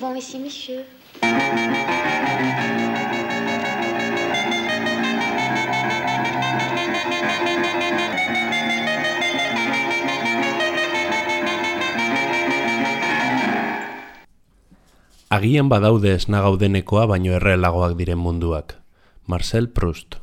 souvent ici, monsieur. Agian badaude esna gaudenekoa baino errelagoak diren munduak. Marcel Proust.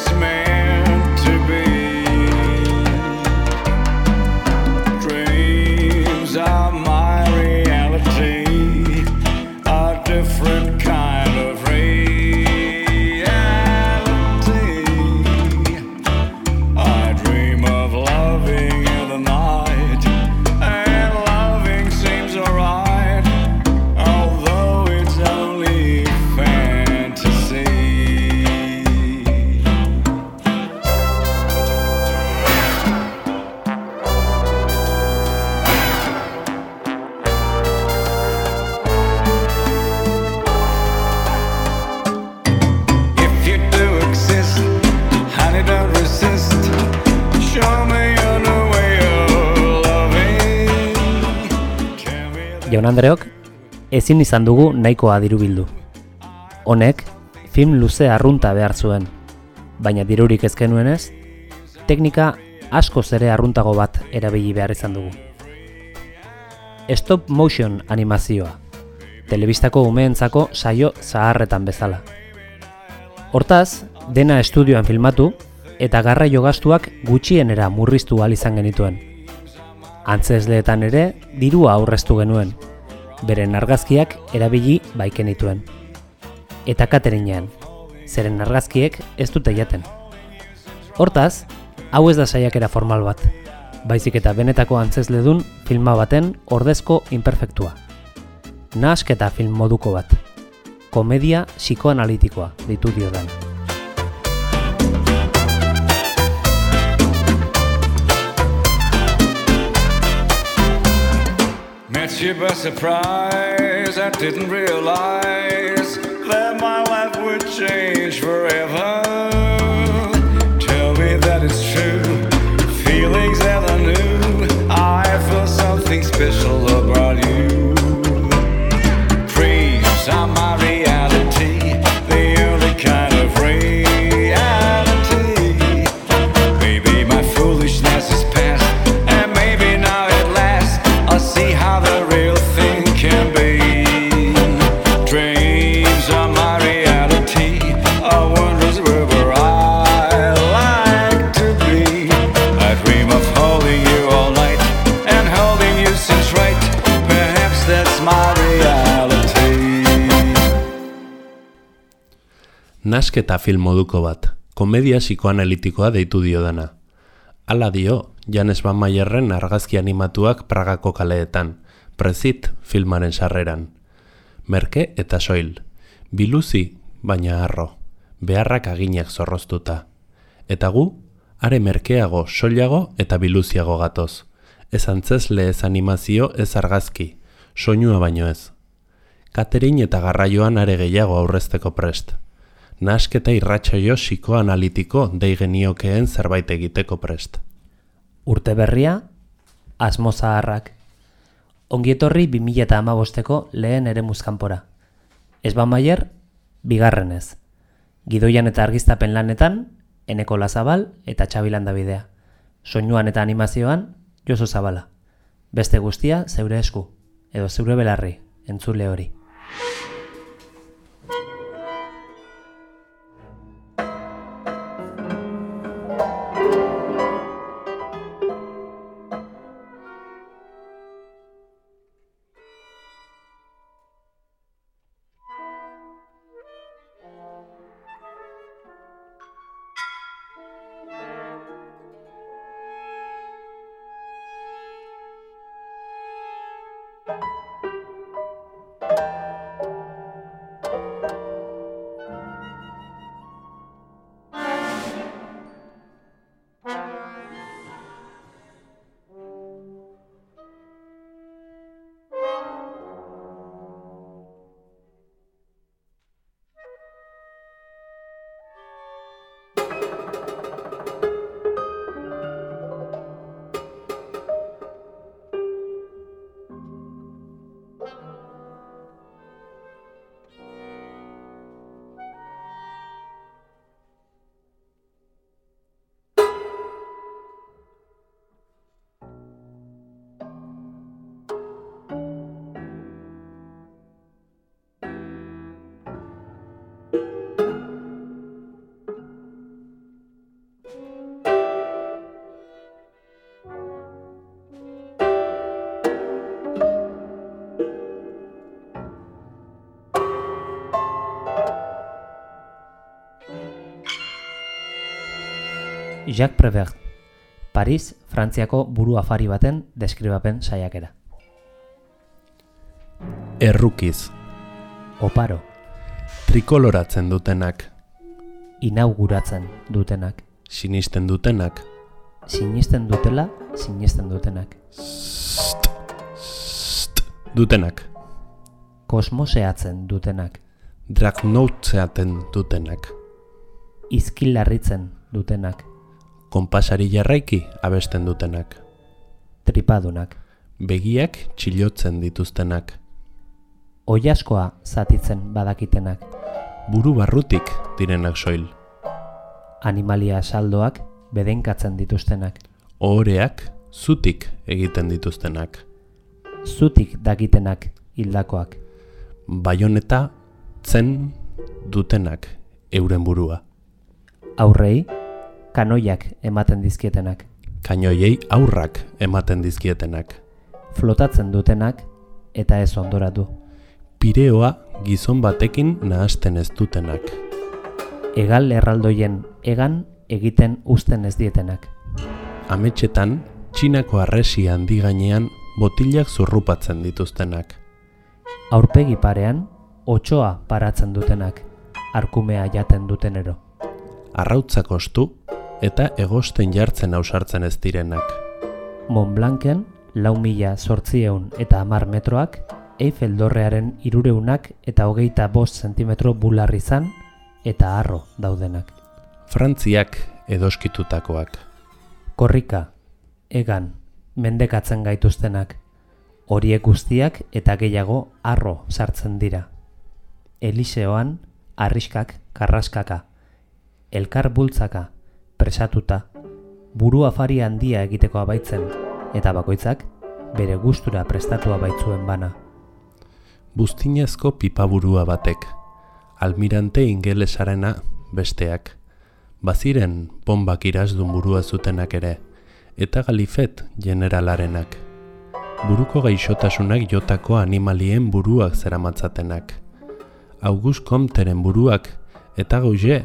makes me ezin izan dugu nahikoa diru bildu. Honek, film luze arrunta behar zuen, baina dirurik ezkenuenez, teknika asko zere arruntago bat erabili behar izan dugu. Stop motion animazioa, telebistako umeentzako saio zaharretan bezala. Hortaz, dena estudioan filmatu eta garraio gastuak gutxienera murriztu ahal izan genituen. Antzesleetan ere dirua aurreztu genuen, beren argazkiak erabili baiken dituen. Eta katerinean, zeren argazkiek ez dute jaten. Hortaz, hau ez da saiakera formal bat, baizik eta benetako antzesledun filma baten ordezko imperfektua. Nahasketa film moduko bat, komedia psikoanalitikoa ditu diodan. You by surprise. I didn't realize that my life would change forever. Tell me that it's true. Feelings I knew. I feel something special about you. Nasketa film moduko bat, komedia psikoanalitikoa deitu dio dana. Hala dio, Janes Van Mayerren argazki animatuak Pragako kaleetan, Prezit filmaren sarreran. Merke eta soil, biluzi, baina harro, beharrak aginak zorroztuta. Eta gu, are merkeago, soilago eta biluziago gatoz. Ez antzesle ez animazio ez argazki, soinua baino ez. Katerin eta garraioan are gehiago aurrezteko prest. Nasketa irratsaio psikoanalitiko dei geniokeen zerbait egiteko prest. Urte berria, asmo zaharrak. Ongietorri 2008ko lehen ere muzkanpora. Esban Maier, bigarrenez. Gidoian eta argiztapen lanetan, Eneko Lazabal eta Txabilan Dabidea. Soinuan eta animazioan, Josu Zabala. Beste guztia zeure esku, edo zeure belarri, entzule hori. Jacques Prévert, Paris, Frantziako buru afari baten deskribapen saiakera. Errukiz, Oparo, trikoloratzen dutenak, inauguratzen dutenak, sinisten dutenak, sinisten dutela, sinisten dutenak, dutenak, kosmoseatzen dutenak, dragnoutzeaten dutenak, izkilarritzen dutenak, konpasari jarraiki abesten dutenak, tripadunak, begiak txilotzen dituztenak, oiaskoa zatitzen badakitenak, buru barrutik direnak soil, animalia saldoak bedenkatzen dituztenak, ohoreak zutik egiten dituztenak, zutik dakitenak hildakoak, baioneta tzen dutenak euren burua, aurrei kanoiak ematen dizkietenak, kainoiei aurrak ematen dizkietenak, flotatzen dutenak eta ez ondoratu, pireoa gizon batekin nahasten ez dutenak, egal erraldoien egan egiten uzten ez dietenak, ametxetan txinako arresi handi gainean botilak zurrupatzen dituztenak, aurpegi parean otsoa paratzen dutenak, arkumea jaten dutenero, arrautzak ostu eta egosten jartzen ausartzen ez direnak, Mont Blancen lau mila sortzieun eta hamar metroak, Eiffel dorrearen irureunak eta hogeita bost zentimetro bularri izan eta harro daudenak. Frantziak edoskitutakoak, Korrika, egan, mendekatzen gaituztenak, horiek guztiak eta gehiago harro sartzen dira. Eliseoan, arriskak, karraskaka, elkar bultzaka, presatuta, buru afari handia egiteko abaitzen, eta bakoitzak bere gustura prestatua baitzuen bana. buztinezko pipaburua batek, almirante ingelesarena besteak, baziren bombak irazdun burua zutenak ere, eta galifet generalarenak, buruko gaixotasunak jotako animalien buruak zeramatzatenak, August Comteren buruak eta Gauge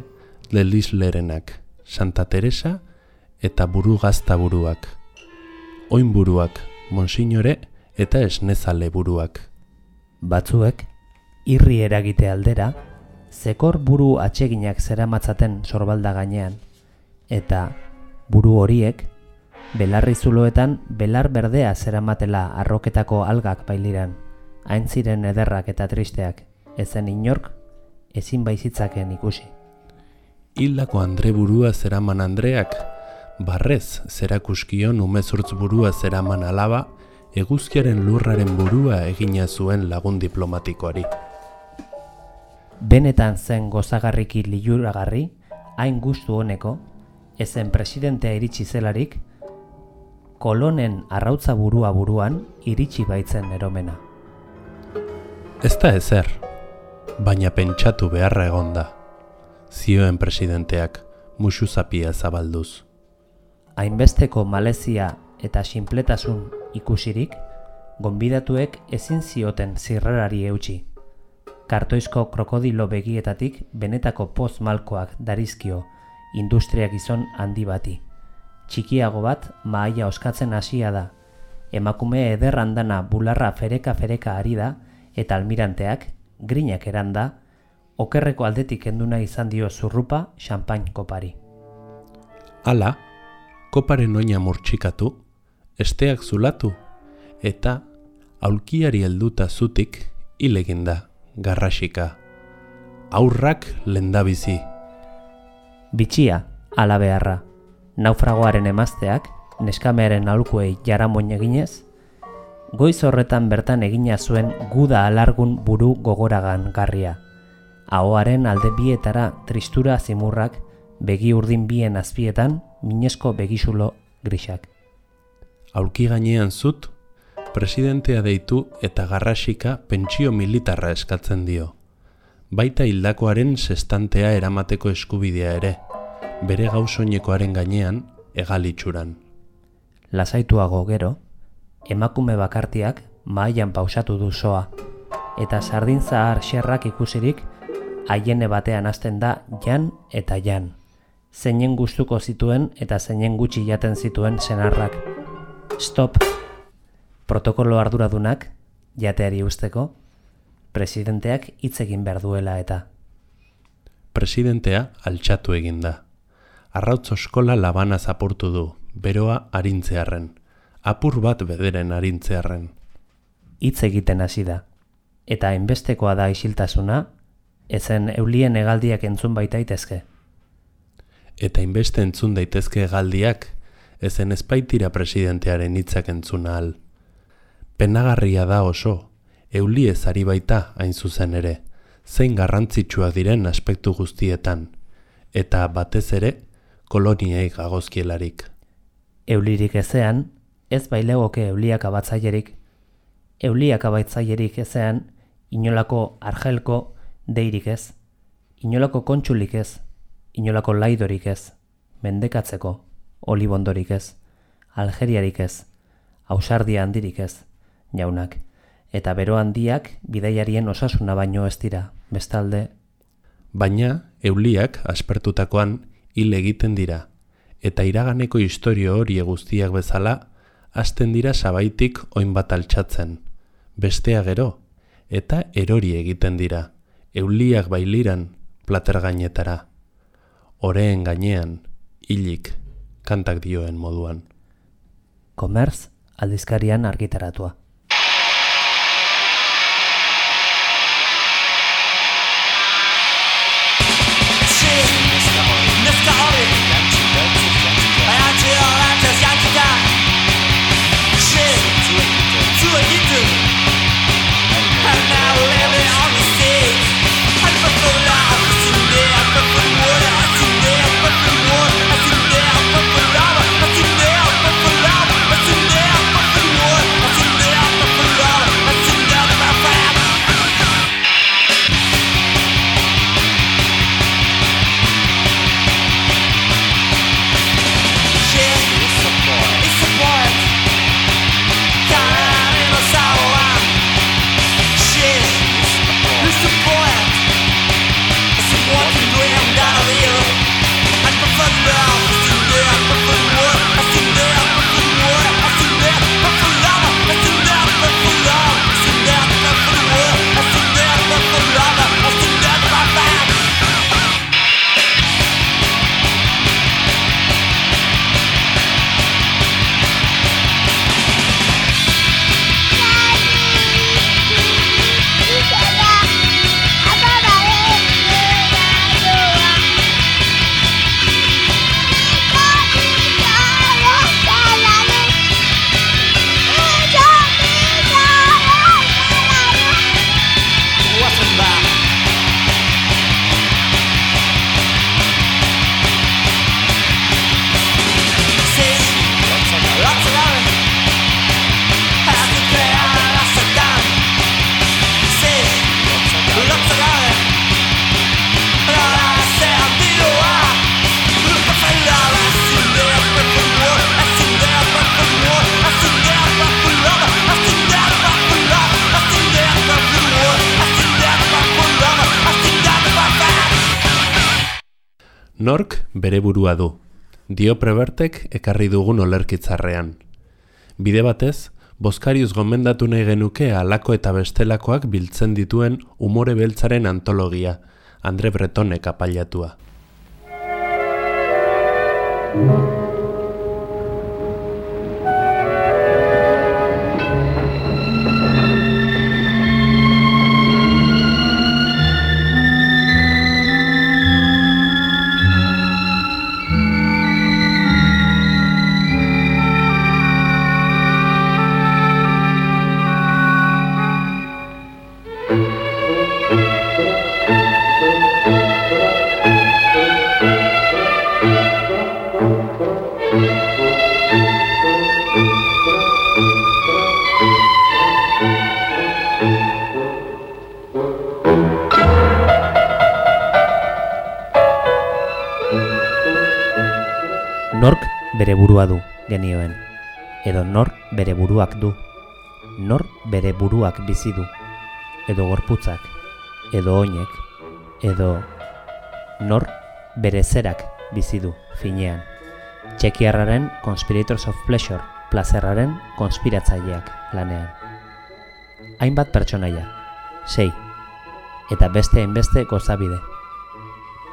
Lelislerenak, Santa Teresa eta buru gazta buruak, oin buruak, monsignore eta esnezale buruak. Batzuek, irri eragite aldera, zekor buru atseginak zeramatzaten sorbalda gainean, eta buru horiek, belarri zuloetan belar berdea zeramatela arroketako algak bailiran, hain ziren ederrak eta tristeak, ezen inork, ezin baizitzaken ikusi. Hildako Andre burua zeraman Andreak, barrez zerakuskion umezurtz burua zeraman alaba, eguzkiaren lurraren burua egina zuen lagun diplomatikoari. Benetan zen gozagarriki liuragarri, hain gustu honeko, ezen presidentea iritsi zelarik, kolonen arrautza burua buruan iritsi baitzen eromena. Ez da ezer, baina pentsatu beharra egonda, zioen presidenteak musu zapia zabalduz. Hainbesteko malezia eta sinpletasun ikusirik, gonbidatuek ezin zioten zirrarari eutxi. Kartoizko krokodilo begietatik benetako poz malkoak darizkio industria gizon handi bati. Txikiago bat mahaia oskatzen hasia da. Emakume ederrandana bularra fereka-fereka ari da eta almiranteak, grinak eranda, okerreko aldetik enduna izan dio zurrupa xampain kopari. Hala, koparen oina murtxikatu, esteak zulatu, eta aulkiari helduta zutik hil egin da, garrasika. Aurrak lendabizi, Bitxia, ala beharra. Naufragoaren emazteak, neskamearen aholkuei jaramoin eginez, goiz horretan bertan egina zuen guda alargun buru gogoragan garria. Ahoaren alde bietara tristura zimurrak, begi urdin bien azpietan, minesko begisulo grisak. aulki gainean zut, presidentea deitu eta garrasika pentsio militarra eskatzen dio. Baita hildakoaren sestantea eramateko eskubidea ere, bere gauzoinekoaren gainean egalitxuran. Lasaituago gero, emakume bakartiak mahaian pausatu du soa, eta sardin zahar xerrak ikusirik, haiene batean hasten da jan eta jan. zeinen gustuko zituen eta zeinen gutxi jaten zituen senarrak. Stop. Protokolo arduradunak, jateari usteko, presidenteak hitz egin behar duela eta. Presidentea altxatu egin da. Arrautz eskola labana zapurtu du, beroa arintzearren. Apur bat bederen arintzearren. Hitz egiten hasi da. Eta hainbestekoa da isiltasuna, ezen eulien hegaldiak entzun baitaitezke. Eta inbeste entzun daitezke galdiak, ezen espaitira presidentearen hitzak entzun ahal. Penagarria da oso, euli ez ari baita hain zuzen ere, zein garrantzitsua diren aspektu guztietan, eta batez ere, koloniei gagozkielarik. Eulirik ezean, ez bailegoke euliak abatzailerik. Euliak abatzailerik ezean, inolako argelko deirik ez, inolako kontsulik ez, inolako laidorik ez, mendekatzeko, olibondorik ez, algeriarik ez, ausardia handirik ez, jaunak, eta bero handiak bidaiarien osasuna baino ez dira, bestalde. Baina, euliak aspertutakoan hil egiten dira, eta iraganeko historio hori guztiak bezala, hasten dira sabaitik oin bat altxatzen, bestea gero, eta erori egiten dira euliak bailiran plater gainetara. Oreen gainean, hilik, kantak dioen moduan. Komerz aldizkarian argitaratua. Bere burua du, dio prebertek ekarri dugun olerkitzarrean. Bide batez, Boskarius gomendatu nahi genuke alako eta bestelakoak biltzen dituen umore beltzaren antologia, Andre Bretonek apailatua. Bere burua du genioen. Edo nor bere buruak du. Nor bere buruak bizi du. Edo gorputzak. Edo oinek. Edo nor bere zerak bizi du finean. Txekiarraren Conspirators of Pleasure, plazerraren konspiratzaileak lanean. Hainbat pertsonaia, sei, eta beste hainbeste gozabide.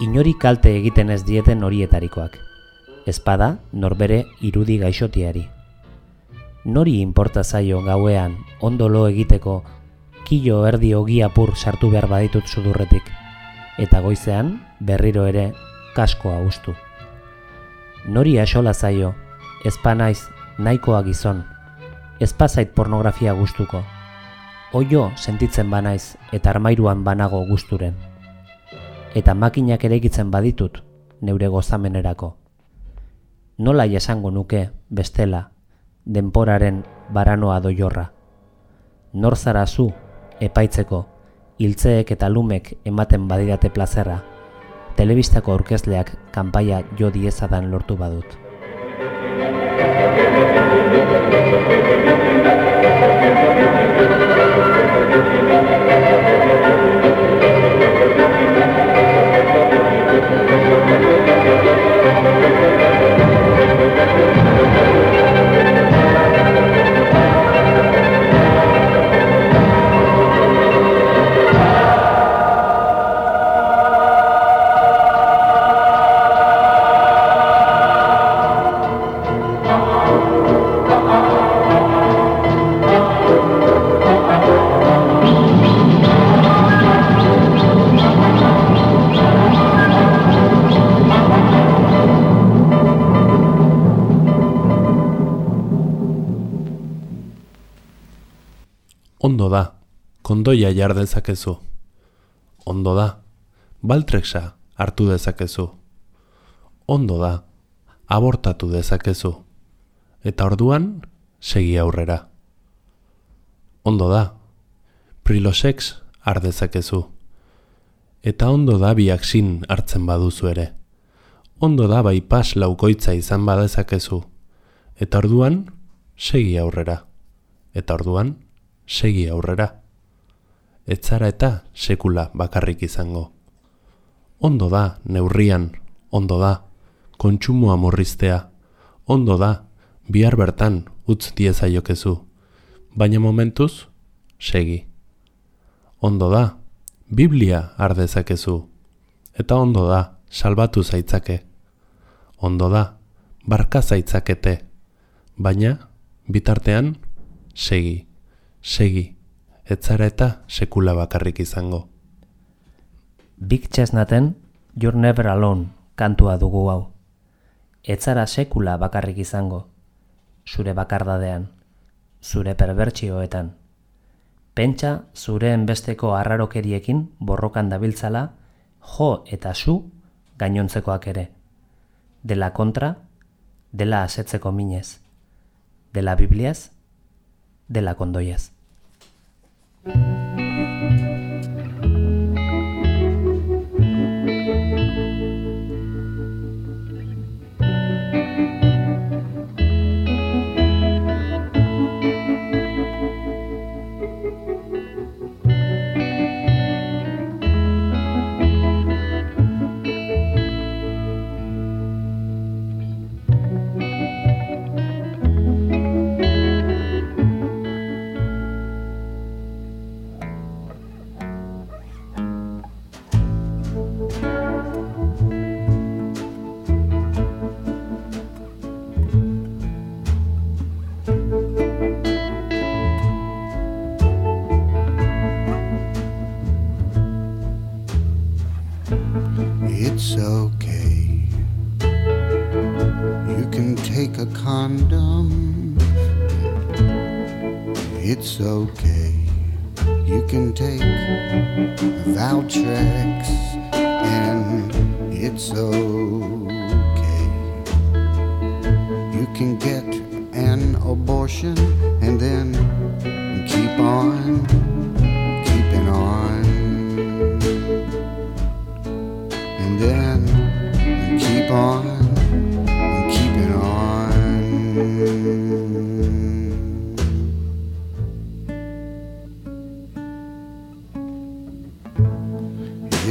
Inori kalte egiten ez dieten horietarikoak. Ezpada norbere irudi gaixotiari. Nori inporta zaio gauean ondo lo egiteko kilo erdi ogi apur sartu behar baditut sudurretik eta goizean berriro ere kaskoa ustu. Nori asola zaio, ezpa naiz nahikoa gizon, ezpa zait pornografia gustuko. Oio sentitzen banaiz eta armairuan banago gusturen. Eta makinak ere egitzen baditut neure gozamenerako. Nola esango nuke bestela denporaren baranoa doiorra. Nor zara zu epaitzeko hiltzeek eta lumek ematen badidate plazerra, telebistako aurkezleak kanpaia jo diezadan lortu badut. Kondoia jar dezakezu. Ondo da, baltreksa hartu dezakezu. Ondo da, abortatu dezakezu. Eta orduan, segi aurrera. Ondo da, prilosex har dezakezu. Eta ondo da biak sin hartzen baduzu ere. Ondo da bai pas laukoitza izan badezakezu. Eta orduan, segi aurrera. Eta orduan, segi aurrera. Etzara eta sekula bakarrik izango. Ondo da, neurrian, ondo da, kontsumoa morriztea, ondo da, bihar bertan utz diezaiokezu, baina momentuz, segi. Ondo da, Biblia ardezakezu, eta ondo da, salbatu zaitzake. Ondo da, barka zaitzakete, baina, bitartean, segi segi, etzara eta sekula bakarrik izango. Big Chestnuten You're Never Alone kantua dugu hau. Etzara sekula bakarrik izango, zure bakardadean, zure perbertsioetan. Pentsa zureen besteko arrarokeriekin borrokan dabiltzala, jo eta zu gainontzekoak ere. Dela kontra, dela asetzeko minez. Dela Bibliaz, dela kondoiaz. thank you.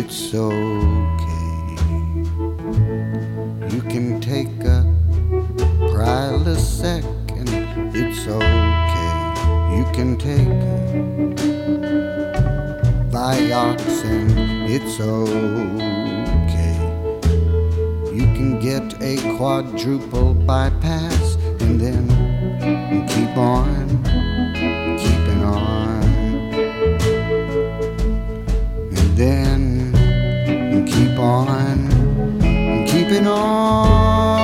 It's okay. You can take a Prilosec and it's okay. You can take a Vioxin, it's okay. You can get a quadruple bypass and then keep on keeping on. And then on, I'm keeping on.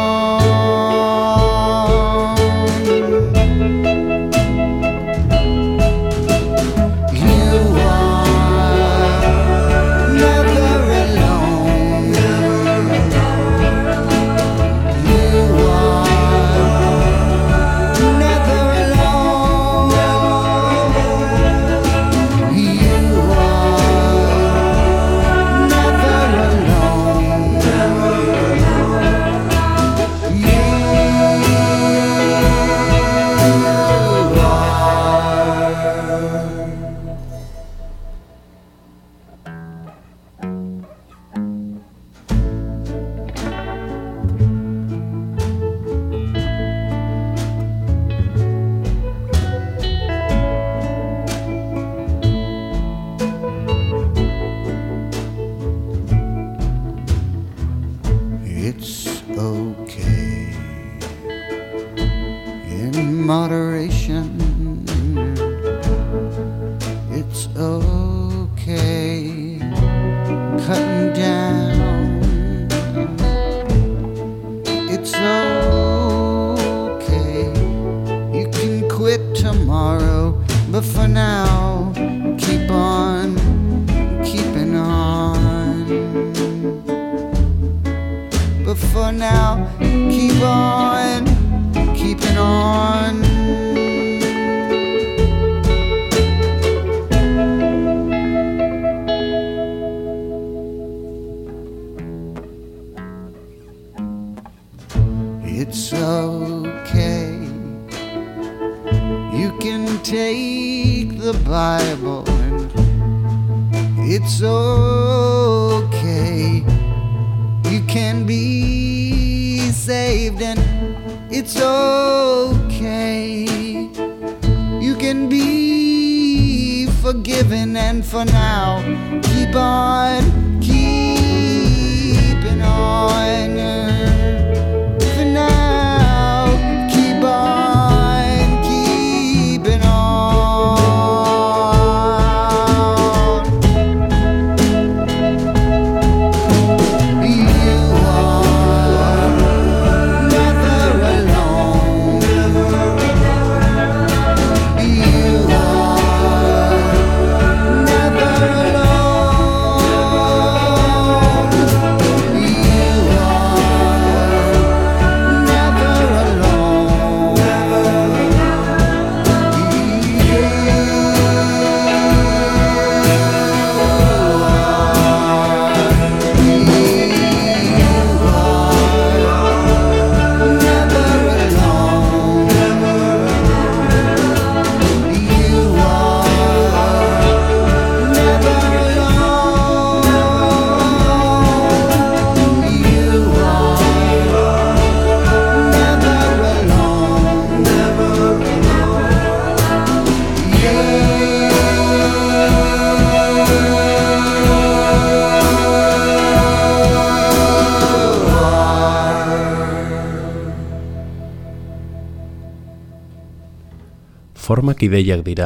Formak ideiak dira,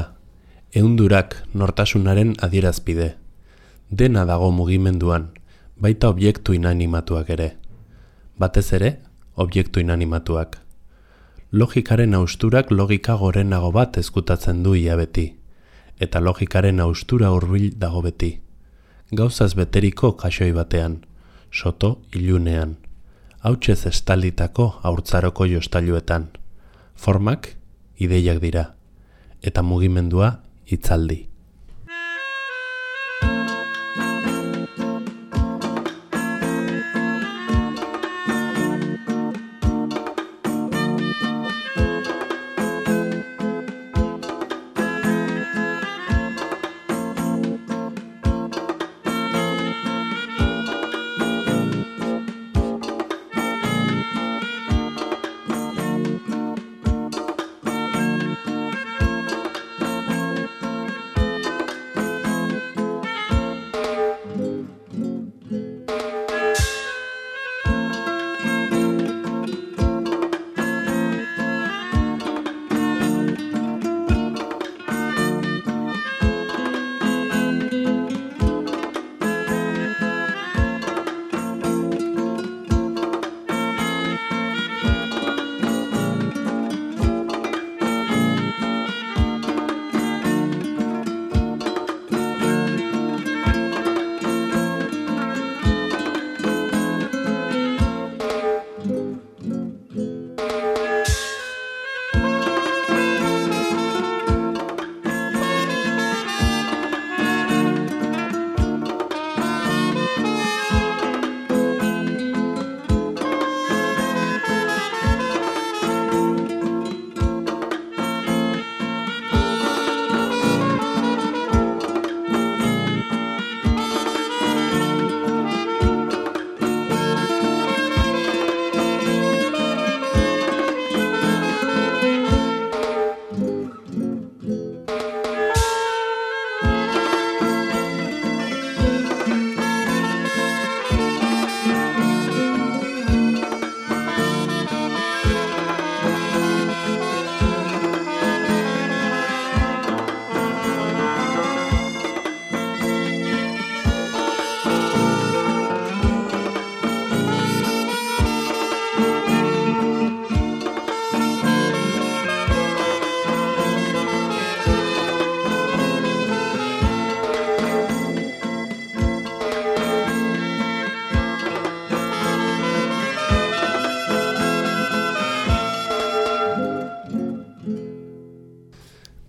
eundurak nortasunaren adierazpide. Dena dago mugimenduan, baita objektu inanimatuak ere. Batez ere, objektu inanimatuak. Logikaren austurak logika gorenago bat ezkutatzen du ia beti, eta logikaren austura hurbil dago beti. Gauzaz beteriko kasoi batean, soto ilunean, hautsez estalitako haurtzaroko jostailuetan. Formak ideiak dira, eta mugimendua hitzaldi.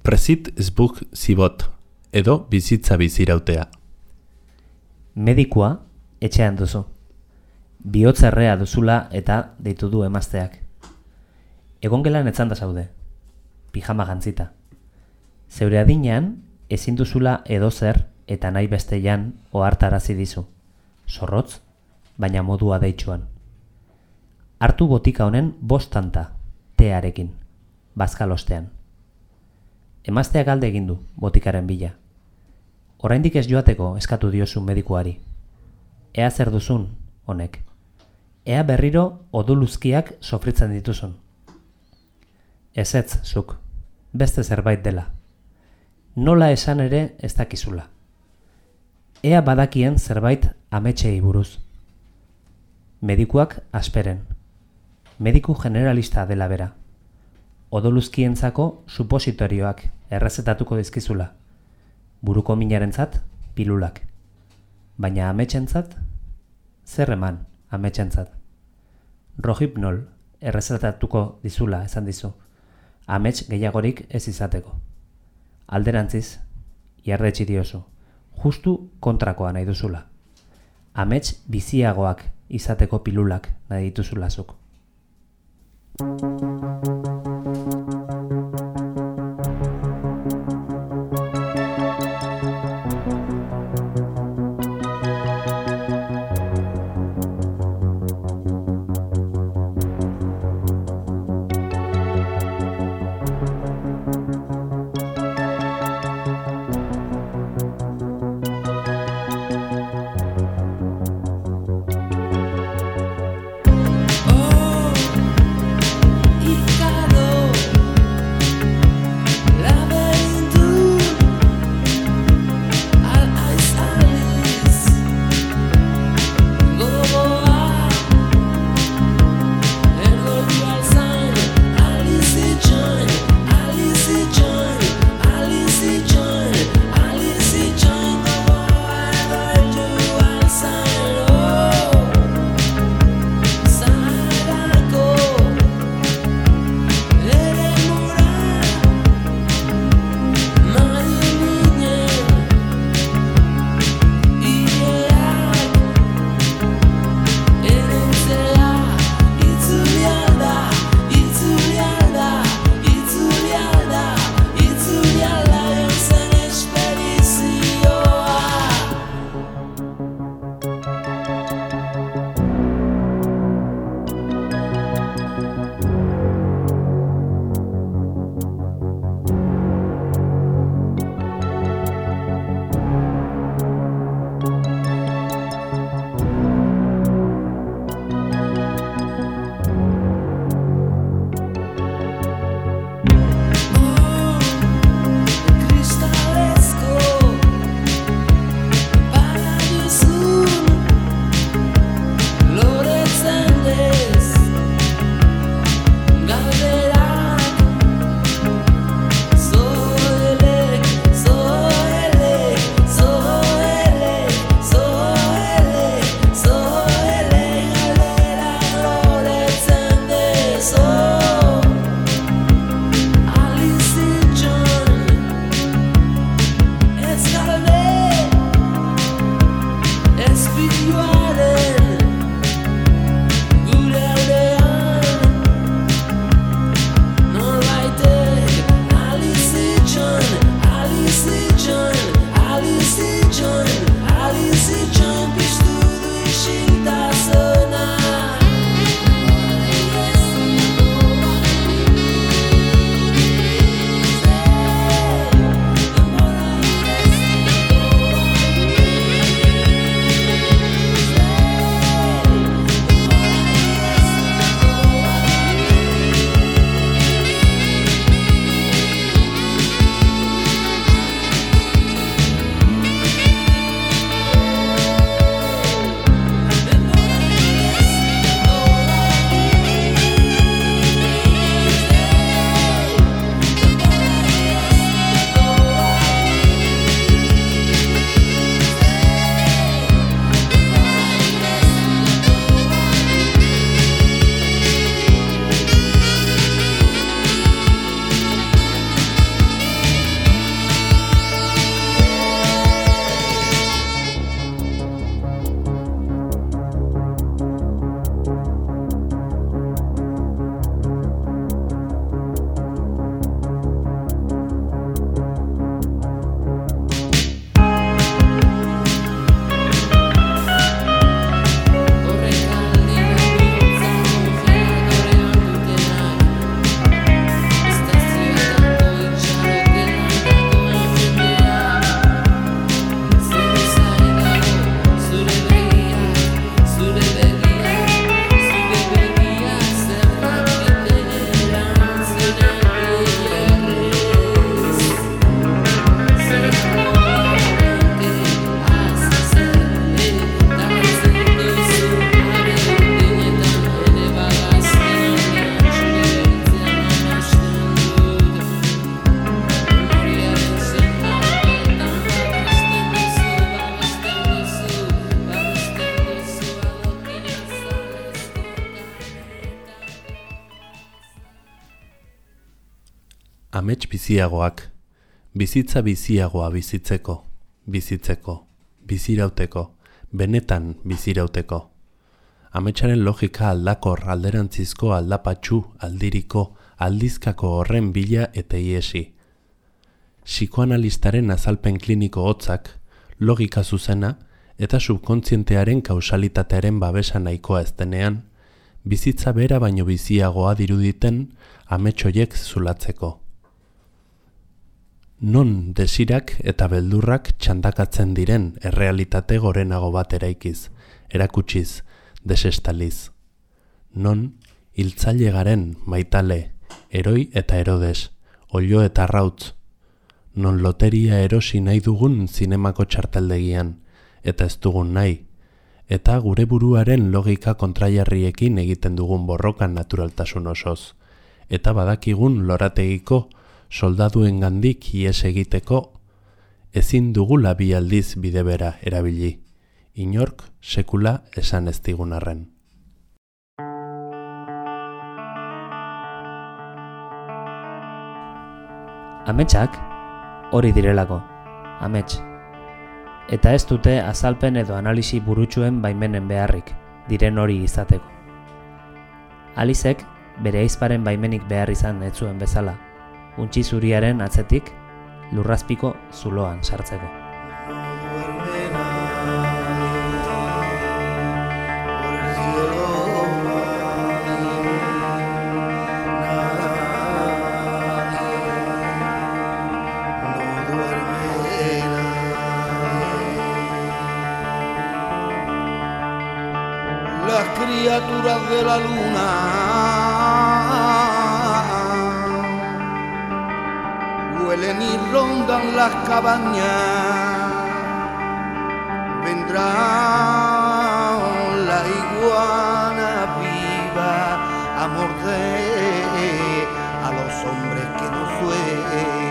Prezit zbuk zibot, edo bizitza bizirautea. Medikua etxean duzu. Bihotzerrea duzula eta deitu du emazteak. Egon gelan etzanda zaude. Pijama gantzita. Zeure adinean, ezin duzula edo zer eta nahi besteian ohartarazi dizu. Zorrotz, baina modua deitsuan. Hartu botika honen bostanta, tearekin, bazkalostean. Emazteak alde egin du botikaren bila. Oraindik ez joateko eskatu diozu medikuari. Ea zer duzun, honek. Ea berriro oduluzkiak sofritzen dituzun. Ezetz, zuk. Beste zerbait dela. Nola esan ere ez dakizula. Ea badakien zerbait ametxei buruz. Medikuak asperen. Mediku generalista dela bera. Odoluzkientzako supositorioak errezetatuko dizkizula. Buruko minarentzat pilulak. Baina ametxentzat zer eman ametxentzat. Rohipnol errezetatuko dizula esan dizu. Amets gehiagorik ez izateko. Alderantziz, jardetxi diozu, justu kontrakoa nahi duzula. Amets biziagoak izateko pilulak nahi dituzulazuk. Oh, biziagoak, bizitza biziagoa bizitzeko, bizitzeko, bizirauteko, benetan bizirauteko. Ametsaren logika aldakor, alderantzizko, aldapatxu, aldiriko, aldizkako horren bila eta iesi. Psikoanalistaren azalpen kliniko hotzak, logika zuzena eta subkontzientearen kausalitatearen babesa nahikoa ez denean, bizitza bera baino biziagoa diruditen ametsoiek zulatzeko. Non desirak eta beldurrak txandakatzen diren errealitate gorenago bat eraikiz, erakutsiz, desestaliz. Non hiltzaile garen maitale, eroi eta erodes, olio eta rautz, non loteria erosi nahi dugun zinemako txarteldegian, eta ez dugun nahi, eta gure buruaren logika kontraiarriekin egiten dugun borrokan naturaltasun osoz, eta badakigun lorategiko soldaduen gandik ies egiteko, ezin dugula bi aldiz bide bera erabili, inork sekula esan ez digun arren. Ametsak hori direlako, amets. Eta ez dute azalpen edo analisi burutsuen baimenen beharrik, diren hori izateko. Alizek bere aizparen baimenik behar izan ez zuen bezala, untxi zuriaren atzetik lurrazpiko zuloan sartzeko. las criaturas de la luna. Huelen y rondan las cabañas. Vendrá la iguana viva a morder a los hombres que no sueñan.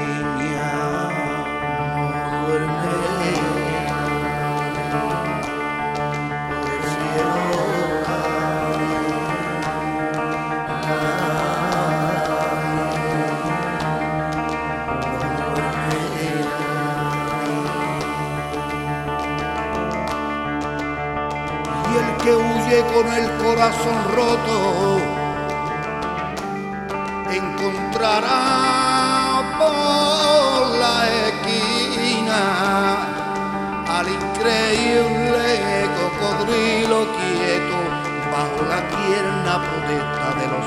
Corazón roto encontrará por la esquina al increíble cocodrilo quieto bajo la tierna protesta de los.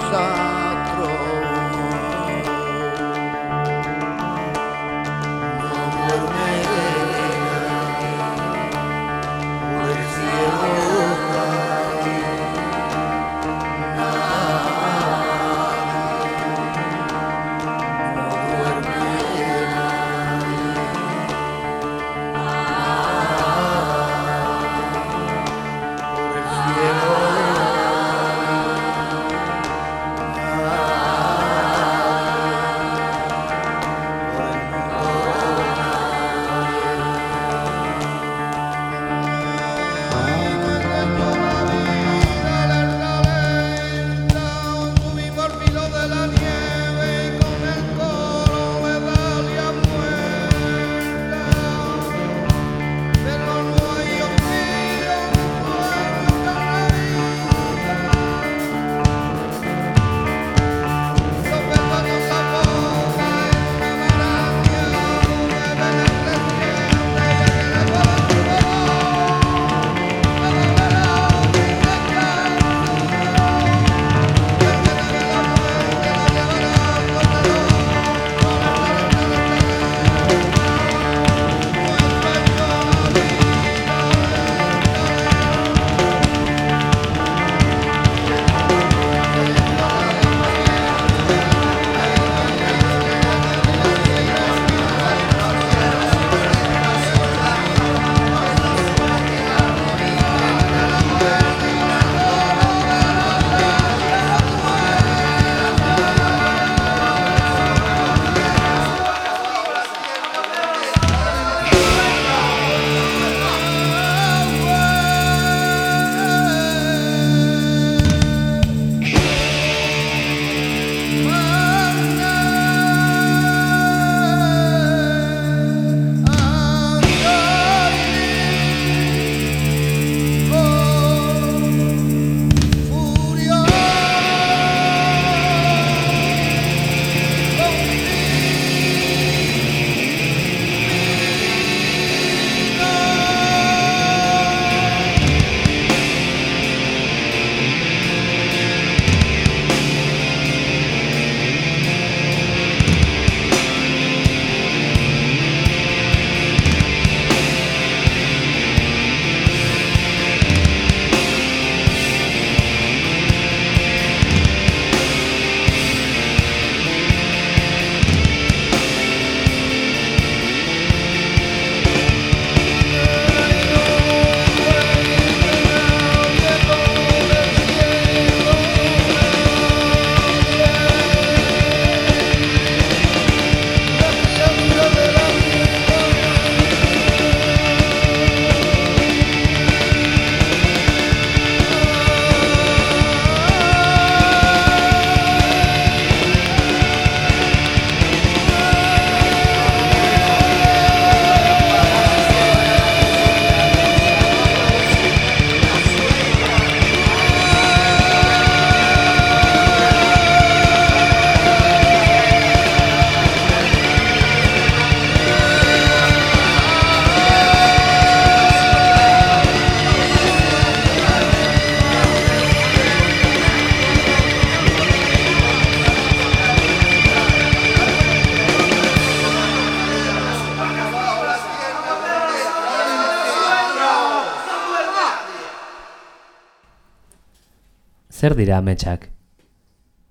Zer dira ametsak?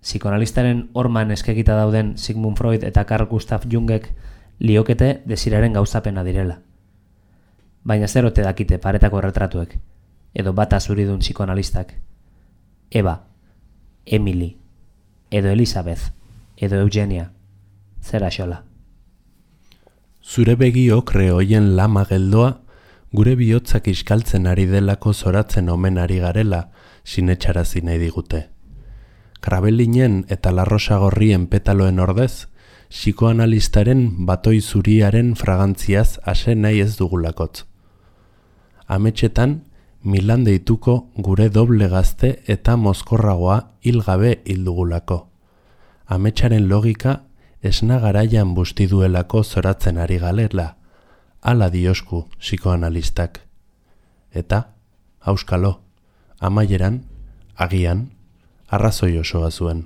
Psikoanalistaren orman eskegita dauden Sigmund Freud eta Carl Gustav Jungek liokete desiraren gauzapena direla. Baina zer ote dakite paretako retratuek, edo bata zuridun psikoanalistak. Eva, Emily, edo Elizabeth, edo Eugenia, zer axola. Zure begiok rehoien lama geldoa, gure bihotzak iskaltzen ari delako zoratzen omenari garela, sinetxarazi nahi digute. Krabelinen eta larrosa gorrien petaloen ordez, psikoanalistaren batoi zuriaren fragantziaz ase nahi ez dugulakotz. Ametxetan, Milan deituko gure doble gazte eta mozkorragoa hilgabe hildugulako. Ametsaren logika esna garaian busti duelako zoratzen ari galela, ala diosku psikoanalistak. Eta, auskalo, amaieran, agian, arrazoi osoa zuen.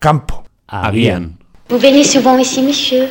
Campo. Agian. Vous venez souvent ici, monsieur?